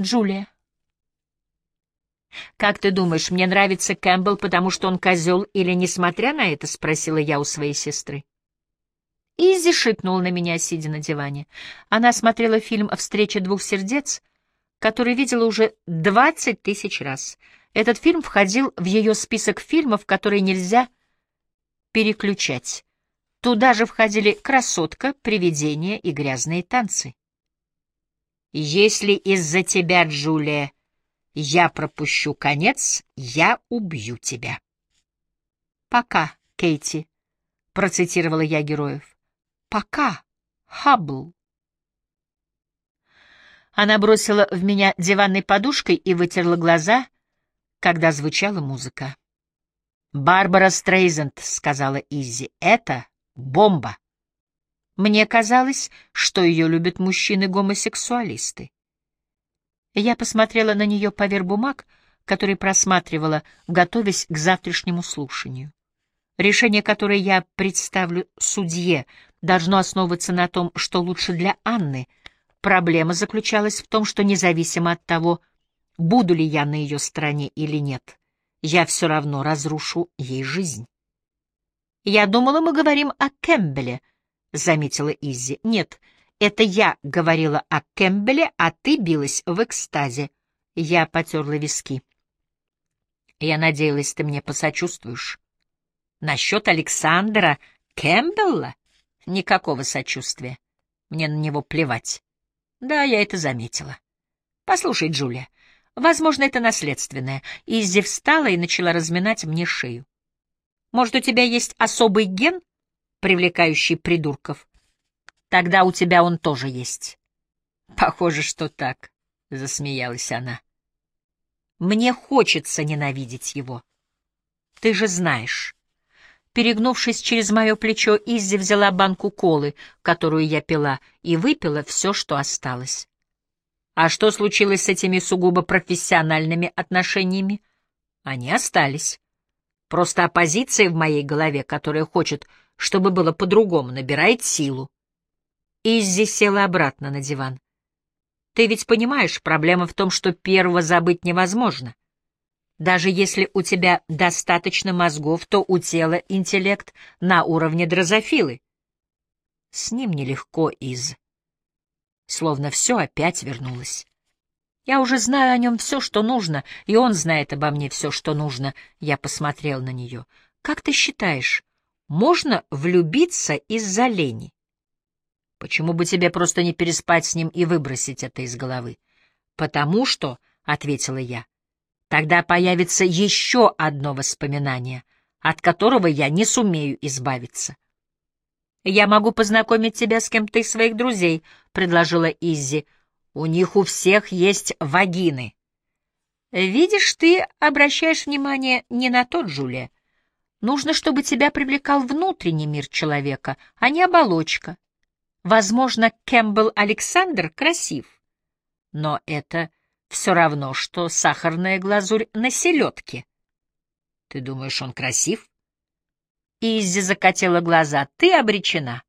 Джулия. «Как ты думаешь, мне нравится Кэмпбелл, потому что он козел, или несмотря на это?» — спросила я у своей сестры. Изи шикнула на меня, сидя на диване. Она смотрела фильм «Встреча двух сердец», который видела уже двадцать тысяч раз. Этот фильм входил в ее список фильмов, которые нельзя переключать. Туда же входили «Красотка», «Привидение» и «Грязные танцы». «Если из-за тебя, Джулия, я пропущу конец, я убью тебя». «Пока, Кейти», — процитировала я героев. «Пока, Хаббл». Она бросила в меня диванной подушкой и вытерла глаза, когда звучала музыка. «Барбара Стрейзенд», — сказала Изи, — «это бомба». Мне казалось, что ее любят мужчины-гомосексуалисты. Я посмотрела на нее поверх бумаг, которые просматривала, готовясь к завтрашнему слушанию. Решение, которое я представлю судье, должно основываться на том, что лучше для Анны. Проблема заключалась в том, что независимо от того, буду ли я на ее стороне или нет, я все равно разрушу ей жизнь. «Я думала, мы говорим о Кэмпбелле», — заметила Иззи. «Нет, это я говорила о Кэмпбелле, а ты билась в экстазе». Я потерла виски. «Я надеялась, ты мне посочувствуешь». «Насчет Александра Кэмпбелла?» Никакого сочувствия. Мне на него плевать. Да, я это заметила. Послушай, Джулия, возможно, это наследственное. Иззи встала и начала разминать мне шею. Может, у тебя есть особый ген, привлекающий придурков? Тогда у тебя он тоже есть. Похоже, что так, — засмеялась она. Мне хочется ненавидеть его. Ты же знаешь. Перегнувшись через мое плечо, Иззи взяла банку колы, которую я пила, и выпила все, что осталось. А что случилось с этими сугубо профессиональными отношениями? Они остались. Просто оппозиция в моей голове, которая хочет, чтобы было по-другому, набирает силу. Иззи села обратно на диван. Ты ведь понимаешь, проблема в том, что первого забыть невозможно. Даже если у тебя достаточно мозгов, то у тела интеллект на уровне дрозофилы. С ним нелегко из. Словно все опять вернулось. Я уже знаю о нем все, что нужно, и он знает обо мне все, что нужно. Я посмотрел на нее. Как ты считаешь, можно влюбиться из-за лени? Почему бы тебе просто не переспать с ним и выбросить это из головы? Потому что, — ответила я, — Тогда появится еще одно воспоминание, от которого я не сумею избавиться. «Я могу познакомить тебя с кем-то из своих друзей», — предложила Иззи. «У них у всех есть вагины». «Видишь, ты обращаешь внимание не на тот, Джулия. Нужно, чтобы тебя привлекал внутренний мир человека, а не оболочка. Возможно, Кэмпбелл Александр красив, но это все равно, что сахарная глазурь на селедке. Ты думаешь, он красив? Иззи закатила глаза. Ты обречена.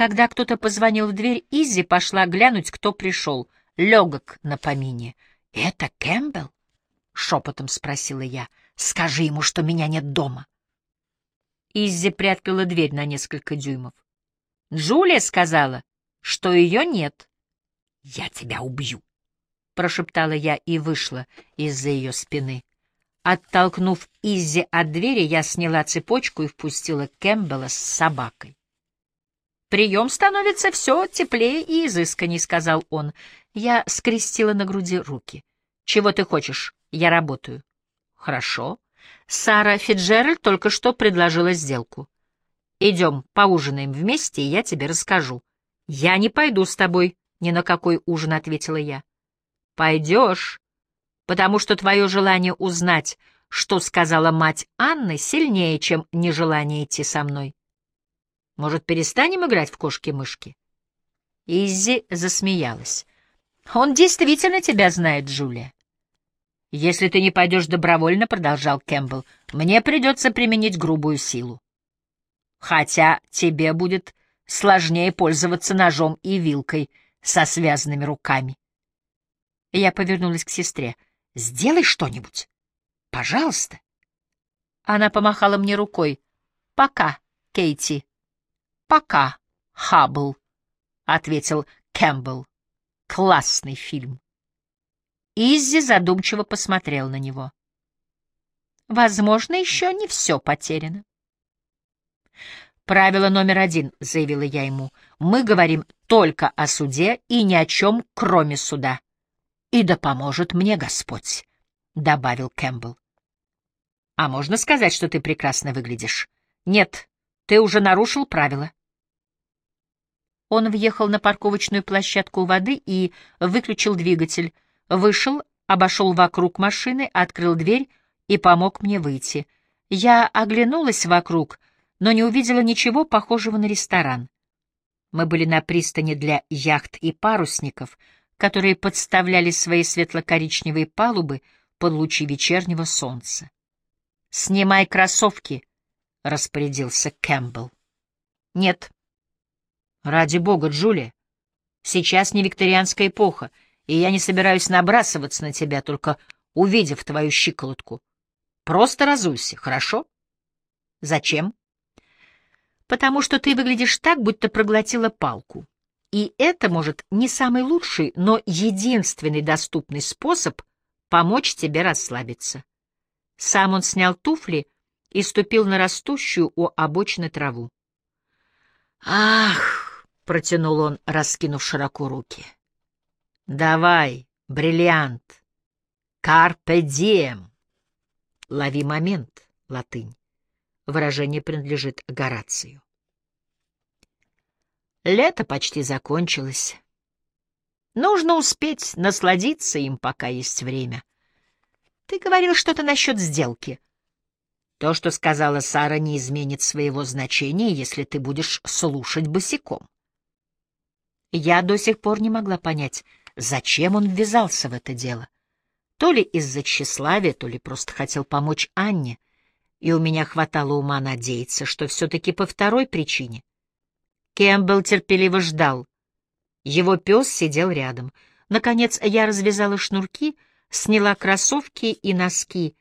Когда кто-то позвонил в дверь, Иззи пошла глянуть, кто пришел. Легок на помине. — Это Кэмпбелл? — шепотом спросила я. — Скажи ему, что меня нет дома. Иззи приоткрыла дверь на несколько дюймов. Джулия сказала, что ее нет. — Я тебя убью прошептала я и вышла из-за ее спины. Оттолкнув Иззи от двери, я сняла цепочку и впустила Кэмпбелла с собакой. «Прием становится все теплее и изысканней», — сказал он. Я скрестила на груди руки. «Чего ты хочешь? Я работаю». «Хорошо. Сара Фиджеральд только что предложила сделку. Идем, поужинаем вместе, и я тебе расскажу». «Я не пойду с тобой ни на какой ужин», — ответила я. Пойдешь, потому что твое желание узнать, что сказала мать Анны, сильнее, чем нежелание идти со мной. Может, перестанем играть в кошки-мышки? Иззи засмеялась. Он действительно тебя знает, Джулия. Если ты не пойдешь добровольно, — продолжал Кэмпбелл, — мне придется применить грубую силу. Хотя тебе будет сложнее пользоваться ножом и вилкой со связанными руками. Я повернулась к сестре. «Сделай что-нибудь. Пожалуйста». Она помахала мне рукой. «Пока, Кейти». «Пока, Хаббл», — ответил Кэмпбелл. «Классный фильм». Иззи задумчиво посмотрел на него. «Возможно, еще не все потеряно». «Правило номер один», — заявила я ему, — «мы говорим только о суде и ни о чем, кроме суда». «И да поможет мне Господь», — добавил Кэмпбелл. «А можно сказать, что ты прекрасно выглядишь?» «Нет, ты уже нарушил правила». Он въехал на парковочную площадку воды и выключил двигатель, вышел, обошел вокруг машины, открыл дверь и помог мне выйти. Я оглянулась вокруг — но не увидела ничего похожего на ресторан. Мы были на пристани для яхт и парусников, которые подставляли свои светло-коричневые палубы под лучи вечернего солнца. «Снимай кроссовки», — распорядился Кэмпбелл. «Нет». «Ради бога, Джулия, сейчас не викторианская эпоха, и я не собираюсь набрасываться на тебя, только увидев твою щиколотку. Просто разуйся, хорошо?» «Зачем?» потому что ты выглядишь так, будто проглотила палку. И это, может, не самый лучший, но единственный доступный способ помочь тебе расслабиться. Сам он снял туфли и ступил на растущую у обочины траву. «Ах!» — протянул он, раскинув широко руки. «Давай, бриллиант! Карпе дием!» «Лови момент» — латынь. Выражение принадлежит Горацию. Лето почти закончилось. Нужно успеть насладиться им, пока есть время. Ты говорил что-то насчет сделки. То, что сказала Сара, не изменит своего значения, если ты будешь слушать босиком. Я до сих пор не могла понять, зачем он ввязался в это дело. То ли из-за тщеславия, то ли просто хотел помочь Анне — и у меня хватало ума надеяться, что все-таки по второй причине. Кэмпбелл терпеливо ждал. Его пес сидел рядом. Наконец я развязала шнурки, сняла кроссовки и носки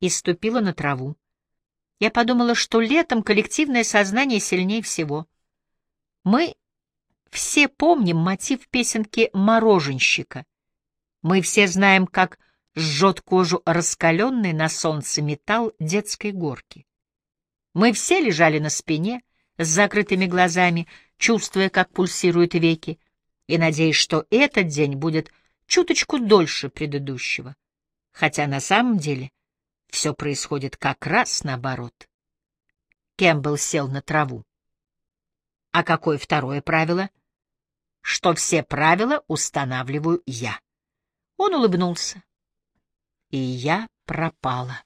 и ступила на траву. Я подумала, что летом коллективное сознание сильнее всего. Мы все помним мотив песенки «Мороженщика». Мы все знаем, как жжет кожу раскаленный на солнце металл детской горки. Мы все лежали на спине, с закрытыми глазами, чувствуя, как пульсируют веки, и надеясь, что этот день будет чуточку дольше предыдущего, хотя на самом деле все происходит как раз наоборот. Кэмпбелл сел на траву. А какое второе правило? Что все правила устанавливаю я. Он улыбнулся и я пропала.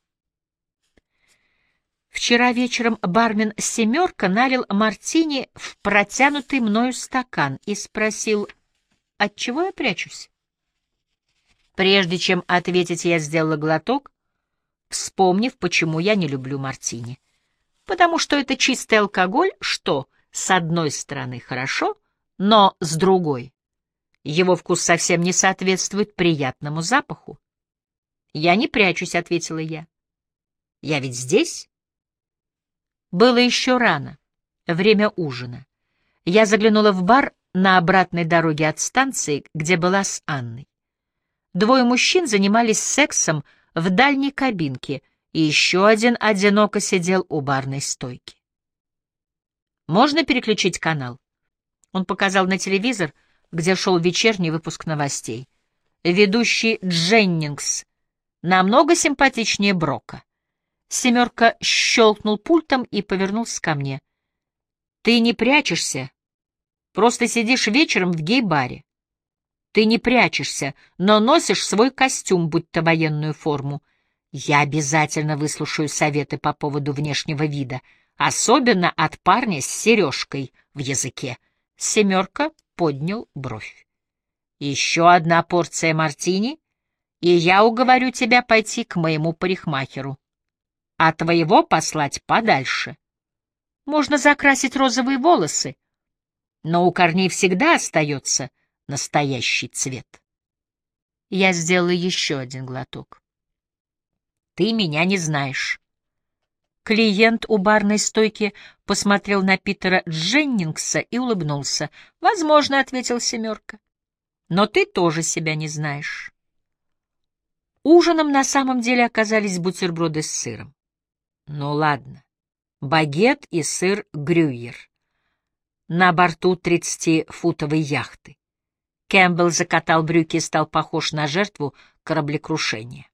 Вчера вечером бармен «семерка» налил мартини в протянутый мною стакан и спросил, от чего я прячусь? Прежде чем ответить, я сделала глоток, вспомнив, почему я не люблю мартини. Потому что это чистый алкоголь, что, с одной стороны, хорошо, но с другой. Его вкус совсем не соответствует приятному запаху. «Я не прячусь», — ответила я. «Я ведь здесь?» Было еще рано, время ужина. Я заглянула в бар на обратной дороге от станции, где была с Анной. Двое мужчин занимались сексом в дальней кабинке, и еще один одиноко сидел у барной стойки. «Можно переключить канал?» Он показал на телевизор, где шел вечерний выпуск новостей. Ведущий Дженнингс намного симпатичнее Брока. Семерка щелкнул пультом и повернулся ко мне. Ты не прячешься, просто сидишь вечером в гей-баре. Ты не прячешься, но носишь свой костюм, будь то военную форму. Я обязательно выслушаю советы по поводу внешнего вида, особенно от парня с сережкой в языке. Семерка поднял бровь. Еще одна порция мартини, и я уговорю тебя пойти к моему парикмахеру, а твоего послать подальше. Можно закрасить розовые волосы, но у корней всегда остается настоящий цвет. Я сделала еще один глоток. Ты меня не знаешь. Клиент у барной стойки посмотрел на Питера Дженнингса и улыбнулся. «Возможно», — ответил семерка. «Но ты тоже себя не знаешь». Ужином на самом деле оказались бутерброды с сыром. Ну ладно, багет и сыр грюйер. На борту тридцатифутовой яхты. Кэмпбелл закатал брюки и стал похож на жертву кораблекрушения.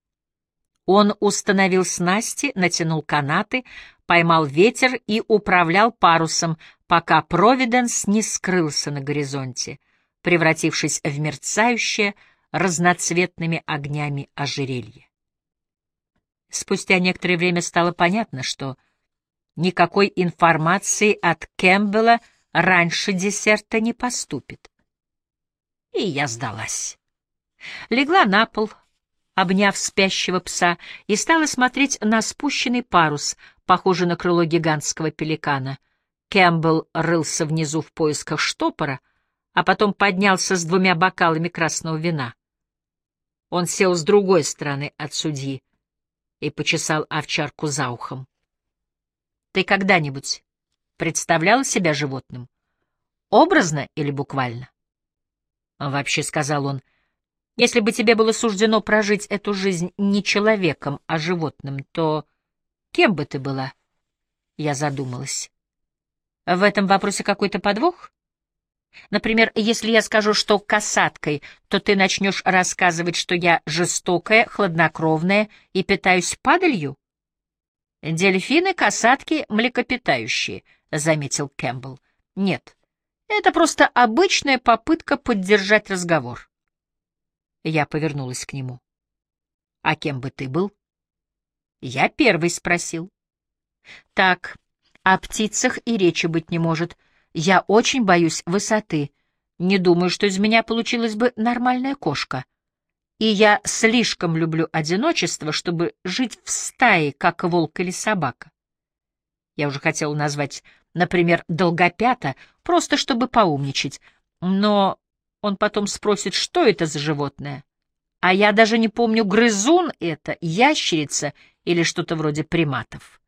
Он установил снасти, натянул канаты, поймал ветер и управлял парусом, пока Провиденс не скрылся на горизонте, превратившись в мерцающее разноцветными огнями ожерелье. Спустя некоторое время стало понятно, что никакой информации от Кэмпбелла раньше десерта не поступит. И я сдалась. Легла на пол, обняв спящего пса, и стала смотреть на спущенный парус, похожий на крыло гигантского пеликана. Кэмпбелл рылся внизу в поисках штопора, а потом поднялся с двумя бокалами красного вина. Он сел с другой стороны от судьи и почесал овчарку за ухом. «Ты когда-нибудь представляла себя животным? Образно или буквально?» «Вообще», — сказал он, — если бы тебе было суждено прожить эту жизнь не человеком, а животным, то кем бы ты была? Я задумалась. В этом вопросе какой-то подвох? Например, если я скажу, что касаткой, то ты начнешь рассказывать, что я жестокая, хладнокровная и питаюсь падалью? Дельфины, касатки, млекопитающие, — заметил Кэмпбелл. Нет, это просто обычная попытка поддержать разговор. Я повернулась к нему. «А кем бы ты был?» Я первый спросил. «Так, о птицах и речи быть не может. Я очень боюсь высоты. Не думаю, что из меня получилась бы нормальная кошка. И я слишком люблю одиночество, чтобы жить в стае, как волк или собака. Я уже хотела назвать, например, долгопята, просто чтобы поумничать, но он потом спросит, что это за животное. А я даже не помню, грызун это, ящерица или что-то вроде приматов.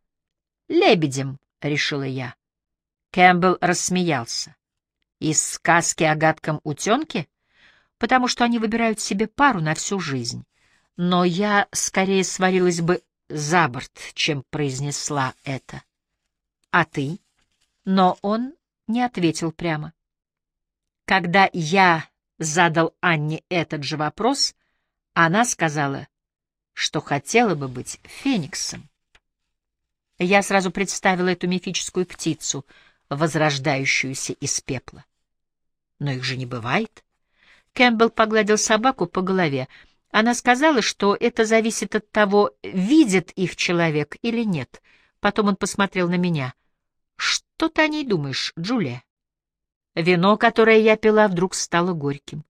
«Лебедем», — решила я. Кэмпбелл рассмеялся. «Из сказки о гадком утенке? Потому что они выбирают себе пару на всю жизнь. Но я скорее сварилась бы за борт, чем произнесла это. А ты?» Но он не ответил прямо. Когда я задал Анне этот же вопрос, она сказала, что хотела бы быть фениксом. Я сразу представила эту мифическую птицу, возрождающуюся из пепла. Но их же не бывает. Кэмпбелл погладил собаку по голове. Она сказала, что это зависит от того, видит их человек или нет. Потом он посмотрел на меня. «Что ты о ней думаешь, Джулия?» Вино, которое я пила, вдруг стало горьким.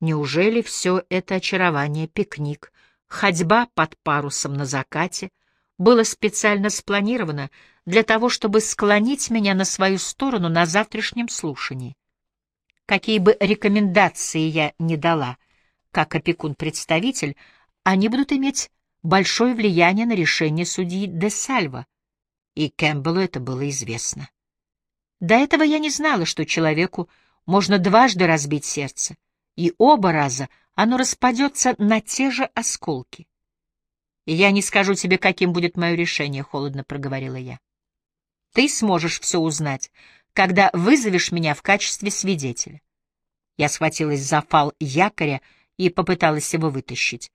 Неужели все это очарование, пикник, ходьба под парусом на закате было специально спланировано для того, чтобы склонить меня на свою сторону на завтрашнем слушании? Какие бы рекомендации я ни дала, как опекун-представитель, они будут иметь большое влияние на решение судьи де Сальва, и Кэмпбеллу это было известно. До этого я не знала, что человеку можно дважды разбить сердце, и оба раза оно распадется на те же осколки. «Я не скажу тебе, каким будет мое решение», — холодно проговорила я. «Ты сможешь все узнать, когда вызовешь меня в качестве свидетеля». Я схватилась за фал якоря и попыталась его вытащить.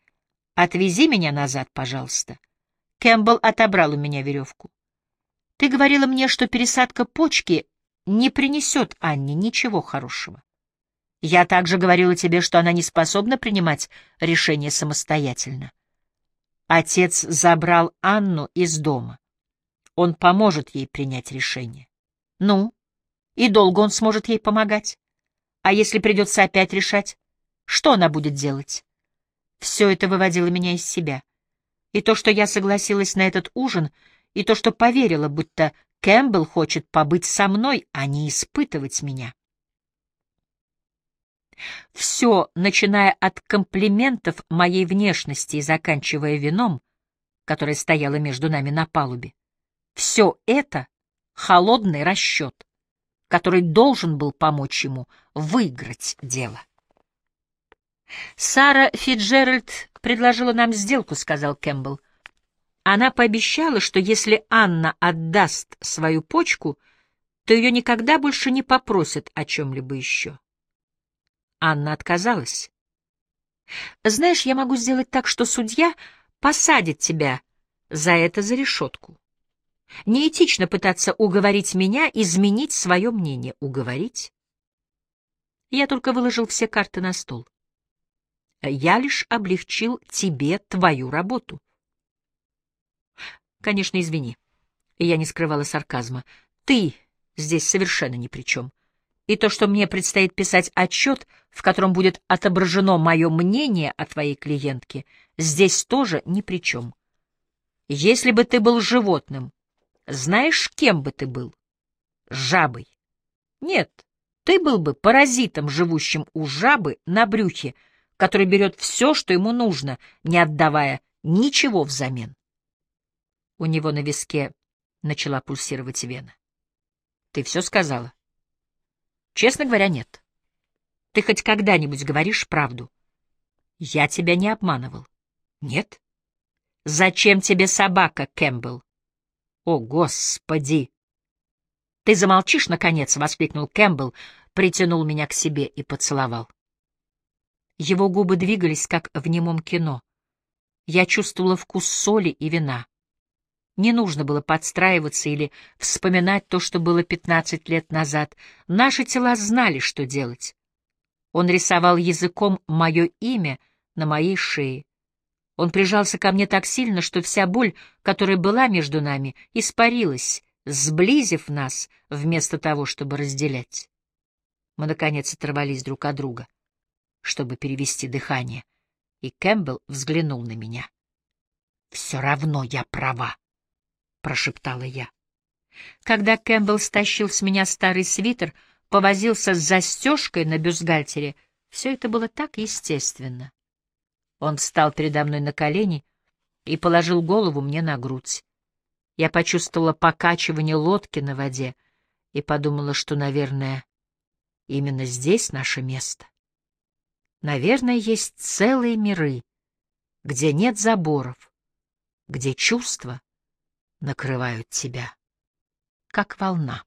«Отвези меня назад, пожалуйста». Кэмпбелл отобрал у меня веревку. «Ты говорила мне, что пересадка почки не принесет Анне ничего хорошего. Я также говорила тебе, что она не способна принимать решения самостоятельно. Отец забрал Анну из дома. Он поможет ей принять решение. Ну, и долго он сможет ей помогать. А если придется опять решать, что она будет делать? Все это выводило меня из себя. И то, что я согласилась на этот ужин, и то, что поверила, будто Кэмпбелл хочет побыть со мной, а не испытывать меня. Все, начиная от комплиментов моей внешности и заканчивая вином, которое стояло между нами на палубе, все это — холодный расчет, который должен был помочь ему выиграть дело. «Сара Фиджеральд предложила нам сделку», — сказал Кэмпбелл. Она пообещала, что если Анна отдаст свою почку, то ее никогда больше не попросят о чем-либо еще. Анна отказалась. «Знаешь, я могу сделать так, что судья посадит тебя за это за решетку. Неэтично пытаться уговорить меня изменить свое мнение. Уговорить? Я только выложил все карты на стол. Я лишь облегчил тебе твою работу. Конечно, извини. Я не скрывала сарказма. Ты здесь совершенно ни при чем. И то, что мне предстоит писать отчет, в котором будет отображено мое мнение о твоей клиентке, здесь тоже ни при чем. Если бы ты был животным, знаешь, кем бы ты был? Жабой. Нет, ты был бы паразитом, живущим у жабы на брюхе, который берет все, что ему нужно, не отдавая ничего взамен. У него на виске начала пульсировать вена. Ты все сказала? Честно говоря, нет. Ты хоть когда-нибудь говоришь правду? Я тебя не обманывал. Нет? Зачем тебе собака, Кэмпбелл? О, Господи! Ты замолчишь, наконец, — воскликнул Кэмпбелл, притянул меня к себе и поцеловал. Его губы двигались, как в немом кино. Я чувствовала вкус соли и вина. Не нужно было подстраиваться или вспоминать то, что было пятнадцать лет назад. Наши тела знали, что делать. Он рисовал языком мое имя на моей шее. Он прижался ко мне так сильно, что вся боль, которая была между нами, испарилась, сблизив нас вместо того, чтобы разделять. Мы, наконец, оторвались друг от друга, чтобы перевести дыхание, и Кэмпбелл взглянул на меня. «Все равно я права», — прошептала я. Когда Кэмпбелл стащил с меня старый свитер, повозился с застежкой на бюстгальтере, все это было так естественно. Он встал передо мной на колени и положил голову мне на грудь. Я почувствовала покачивание лодки на воде и подумала, что, наверное, именно здесь наше место. Наверное, есть целые миры, где нет заборов, где чувства накрывают тебя, как волна.